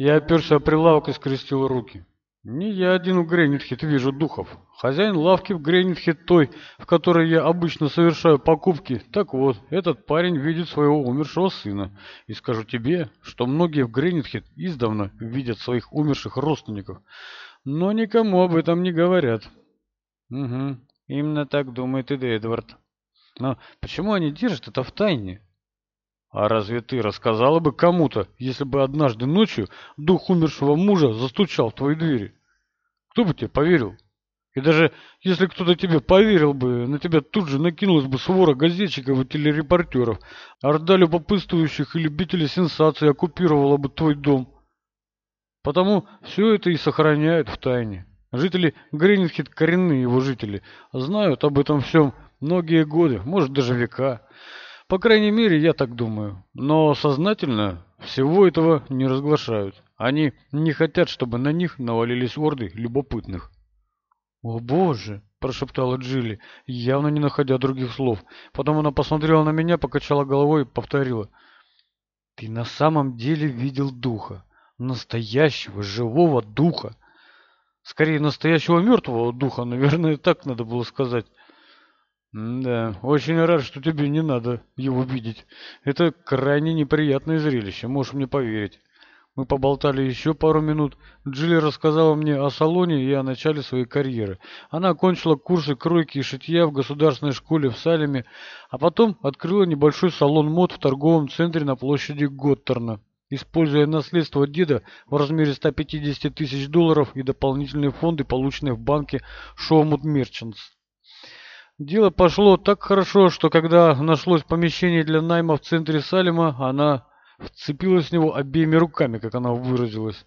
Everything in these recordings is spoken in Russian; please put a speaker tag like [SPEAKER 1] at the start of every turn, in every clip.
[SPEAKER 1] Я оперся о прилавок и скрестил руки. Не я один в Гренитхит вижу духов. Хозяин лавки в Гренитхит той, в которой я обычно совершаю покупки. Так вот, этот парень видит своего умершего сына. И скажу тебе, что многие в Гренитхит издавна видят своих умерших родственников. Но никому об этом не говорят. Угу, именно так думает и Эдвард. Но почему они держат это в тайне? А разве ты рассказала бы кому-то, если бы однажды ночью дух умершего мужа застучал в твои двери? Кто бы тебе поверил? И даже если кто-то тебе поверил бы, на тебя тут же накинулась бы свора газетчиков и телерепортеров, орда любопытствующих и любителей сенсаций оккупировала бы твой дом. Потому все это и сохраняют в тайне. Жители Гринхит, коренные его жители, знают об этом всем многие годы, может даже века. По крайней мере, я так думаю. Но сознательно всего этого не разглашают. Они не хотят, чтобы на них навалились орды любопытных. «О, Боже!» – прошептала Джилли, явно не находя других слов. Потом она посмотрела на меня, покачала головой и повторила. «Ты на самом деле видел духа. Настоящего, живого духа. Скорее, настоящего мертвого духа, наверное, так надо было сказать. Да, очень рад, что тебе не надо его видеть. Это крайне неприятное зрелище, можешь мне поверить. Мы поболтали еще пару минут. Джилли рассказала мне о салоне и о начале своей карьеры. Она окончила курсы кройки и шитья в государственной школе в Салеме, а потом открыла небольшой салон мод в торговом центре на площади Готтерна, используя наследство деда в размере 150 тысяч долларов и дополнительные фонды, полученные в банке Шоумут Мерчантс. Дело пошло так хорошо, что когда нашлось помещение для найма в центре Салема, она вцепилась в него обеими руками, как она выразилась.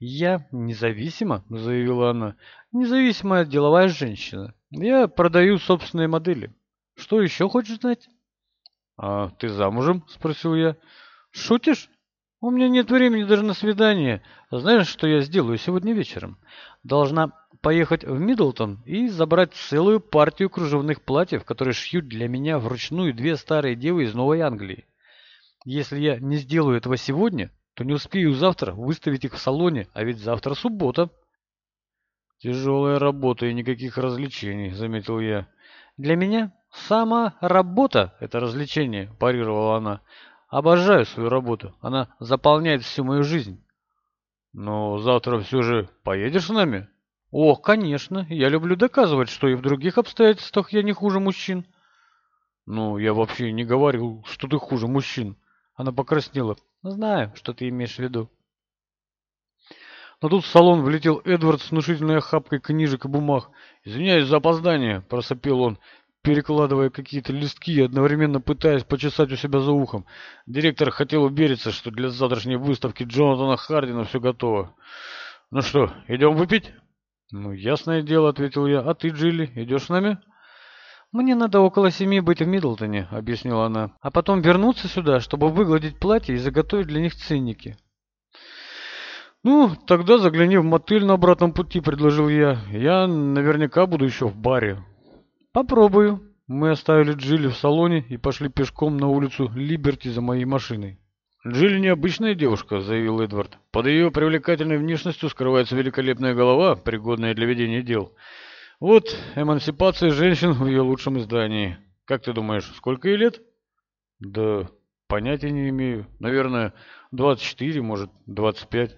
[SPEAKER 1] «Я независима», — заявила она, — «независимая деловая женщина. Я продаю собственные модели. Что еще хочешь знать?» «А ты замужем?» — спросил я. «Шутишь? У меня нет времени даже на свидание. Знаешь, что я сделаю сегодня вечером? Должна поехать в Миддлтон и забрать целую партию кружевных платьев, которые шьют для меня вручную две старые девы из Новой Англии. Если я не сделаю этого сегодня, то не успею завтра выставить их в салоне, а ведь завтра суббота. Тяжелая работа и никаких развлечений, заметил я. Для меня сама работа – это развлечение, парировала она. Обожаю свою работу, она заполняет всю мою жизнь. Но завтра все же поедешь с нами? О, конечно, я люблю доказывать, что и в других обстоятельствах я не хуже мужчин. Ну, я вообще не говорил, что ты хуже мужчин. Она покраснела. Знаю, что ты имеешь в виду. Но тут в салон влетел Эдвард с внушительной охапкой книжек и бумаг. «Извиняюсь за опоздание», — просопел он, перекладывая какие-то листки и одновременно пытаясь почесать у себя за ухом. Директор хотел увериться, что для завтрашней выставки Джонатана Хардина все готово. «Ну что, идем выпить?» «Ну, ясное дело», — ответил я. «А ты, Джилли, идешь с нами?» «Мне надо около семи быть в Миддлтоне», — объяснила она. «А потом вернуться сюда, чтобы выгладить платье и заготовить для них ценники». «Ну, тогда загляни в мотель на обратном пути», — предложил я. «Я наверняка буду еще в баре». «Попробую». Мы оставили Джилли в салоне и пошли пешком на улицу Либерти за моей машиной. «Джилли необычная девушка», — заявил Эдвард. «Под ее привлекательной внешностью скрывается великолепная голова, пригодная для ведения дел. Вот эмансипация женщин в ее лучшем издании. Как ты думаешь, сколько ей лет?» «Да понятия не имею. Наверное, 24, может, 25».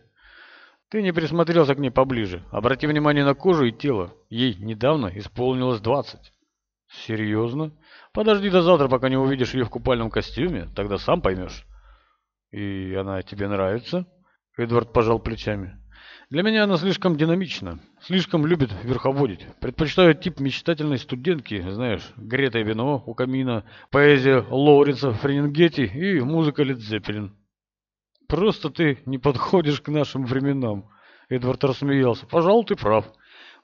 [SPEAKER 1] «Ты не присмотрелся к ней поближе. Обрати внимание на кожу и тело. Ей недавно исполнилось 20». «Серьезно? Подожди до завтра, пока не увидишь ее в купальном костюме, тогда сам поймешь». «И она тебе нравится?» Эдвард пожал плечами. «Для меня она слишком динамична, слишком любит верховодить. Предпочитаю тип мечтательной студентки, знаешь, гретое вино у камина, поэзия Лоуренса Френингетти и музыка Лед Зеппелин». «Просто ты не подходишь к нашим временам», — Эдвард рассмеялся. «Пожалуй, ты прав.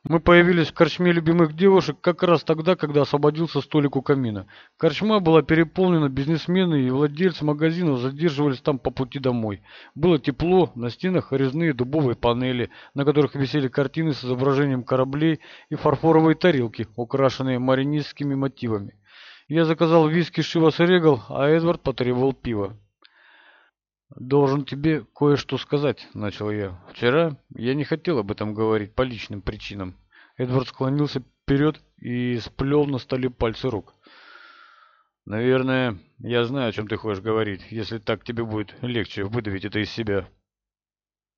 [SPEAKER 1] Мы появились в корчме любимых девушек как раз тогда, когда освободился столик у камина. Корчма была переполнена, бизнесмены и владельцы магазинов задерживались там по пути домой. Было тепло, на стенах резные дубовые панели, на которых висели картины с изображением кораблей и фарфоровые тарелки, украшенные маринистскими мотивами. Я заказал виски Шивас Регал, а Эдвард потребовал пива. Должен тебе кое-что сказать», — начал я. «Вчера я не хотел об этом говорить по личным причинам». Эдвард склонился вперед и сплел на столе пальцы рук. «Наверное, я знаю, о чем ты хочешь говорить, если так тебе будет легче выдавить это из себя».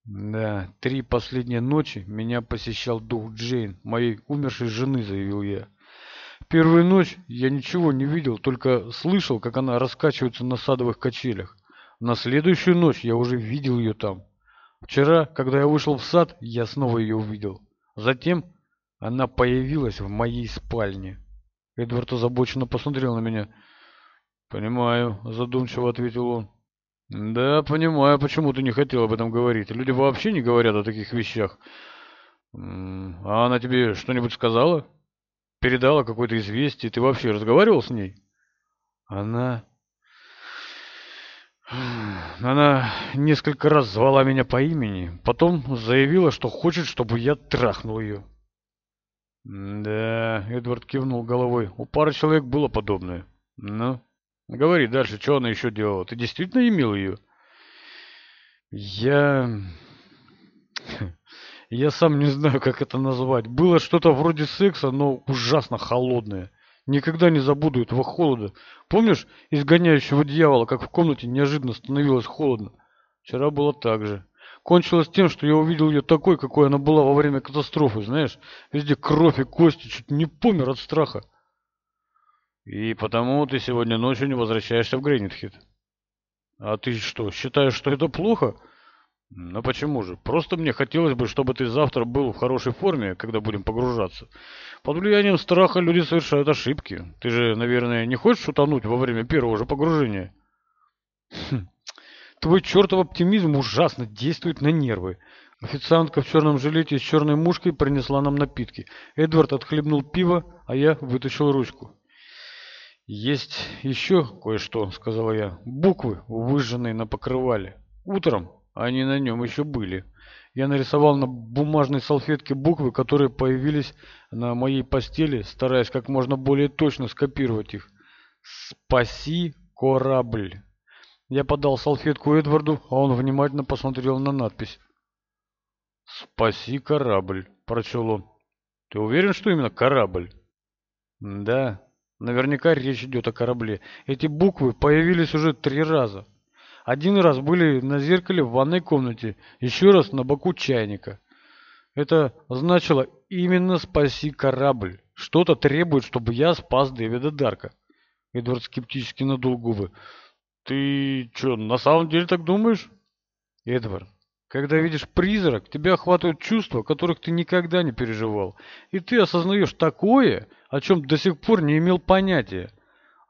[SPEAKER 1] «Да, три последние ночи меня посещал дух Джейн, моей умершей жены», — заявил я. «Первую ночь я ничего не видел, только слышал, как она раскачивается на садовых качелях. На следующую ночь я уже видел ее там. Вчера, когда я вышел в сад, я снова ее увидел. Затем она появилась в моей спальне». Эдвард озабоченно посмотрел на меня. «Понимаю», — задумчиво ответил он. «Да, понимаю, почему ты не хотел об этом говорить. Люди вообще не говорят о таких вещах. А она тебе что-нибудь сказала? Передала какое-то известие? Ты вообще разговаривал с ней?» «Она...» Она несколько раз звала меня по имени, потом заявила, что хочет, чтобы я трахнул ее. «Да», — Эдвард кивнул головой, — «у пары человек было подобное. Ну, говори дальше, что она еще делала? Ты действительно имел ее?» «Я...» Я сам не знаю, как это назвать. Было что-то вроде секса, но ужасно холодное. Никогда не забуду этого холода. Помнишь изгоняющего дьявола, как в комнате неожиданно становилось холодно? Вчера было так же. Кончилось тем, что я увидел ее такой, какой она была во время катастрофы, знаешь? Везде кровь и кости, чуть не помер от страха. И потому ты сегодня ночью не возвращаешься в Грейнитхит. А ты что, считаешь, что это плохо? Ну почему же? Просто мне хотелось бы, чтобы ты завтра был в хорошей форме, когда будем погружаться. Под влиянием страха люди совершают ошибки. Ты же, наверное, не хочешь утонуть во время первого же погружения? Хм. Твой чертов оптимизм ужасно действует на нервы. Официантка в черном жилете с черной мушкой принесла нам напитки. Эдвард отхлебнул пиво, а я вытащил ручку. «Есть еще кое-что», — сказала я. «Буквы, выжженные на покрывале. Утром они на нем еще были. Я нарисовал на бумажной салфетке буквы, которые появились на моей постели, стараясь как можно более точно скопировать их. «Спаси корабль». Я подал салфетку Эдварду, а он внимательно посмотрел на надпись. «Спаси корабль», — прочел он. «Ты уверен, что именно корабль?» «Да, наверняка речь идет о корабле. Эти буквы появились уже три раза». Один раз были на зеркале в ванной комнате, еще раз на боку чайника. Это значило именно «спаси корабль». Что-то требует, чтобы я спас Дэвида Дарка. Эдвард скептически надул губы. Ты что, на самом деле так думаешь? Эдвард, когда видишь призрак, тебя охватывают чувства, которых ты никогда не переживал. И ты осознаешь такое, о чем до сих пор не имел понятия.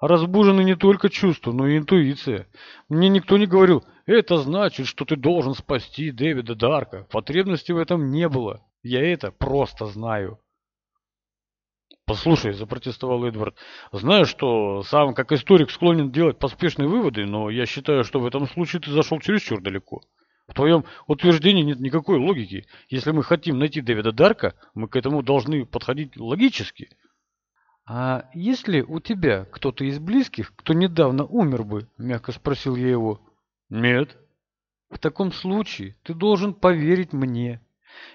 [SPEAKER 1] Разбужены не только чувства, но и интуиция. Мне никто не говорил, это значит, что ты должен спасти Дэвида Дарка. Потребности в этом не было. Я это просто знаю. «Послушай», — запротестовал Эдвард, — «знаю, что сам как историк склонен делать поспешные выводы, но я считаю, что в этом случае ты зашел чересчур далеко. В твоем утверждении нет никакой логики. Если мы хотим найти Дэвида Дарка, мы к этому должны подходить логически». «А есть ли у тебя кто-то из близких, кто недавно умер бы?» – мягко спросил я его. «Нет». «В таком случае ты должен поверить мне.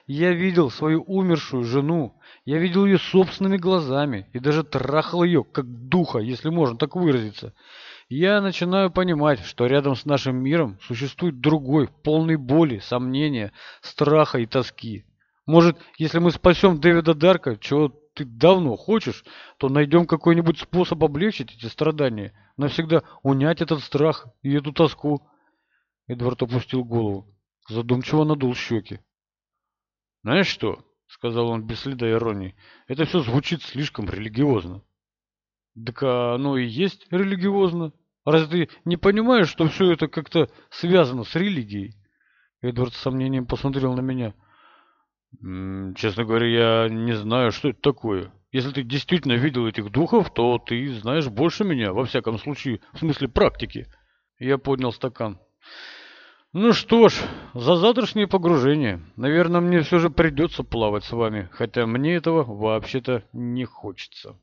[SPEAKER 1] Я видел свою умершую жену, я видел ее собственными глазами и даже трахал ее, как духа, если можно так выразиться. Я начинаю понимать, что рядом с нашим миром существует другой, полный боли, сомнения, страха и тоски. Может, если мы спасем Дэвида Дарка, чего ты давно хочешь, то найдем какой-нибудь способ облегчить эти страдания, навсегда унять этот страх и эту тоску. Эдвард опустил голову, задумчиво надул щеки. «Знаешь что?» — сказал он без следа иронии. «Это все звучит слишком религиозно». «Так оно и есть религиозно. Разве ты не понимаешь, что все это как-то связано с религией?» Эдвард с сомнением посмотрел на меня. Честно говоря, я не знаю, что это такое. Если ты действительно видел этих духов, то ты знаешь больше меня, во всяком случае, в смысле практики. Я поднял стакан. Ну что ж, за завтрашнее погружение. Наверное, мне все же придется плавать с вами, хотя мне этого вообще-то не хочется.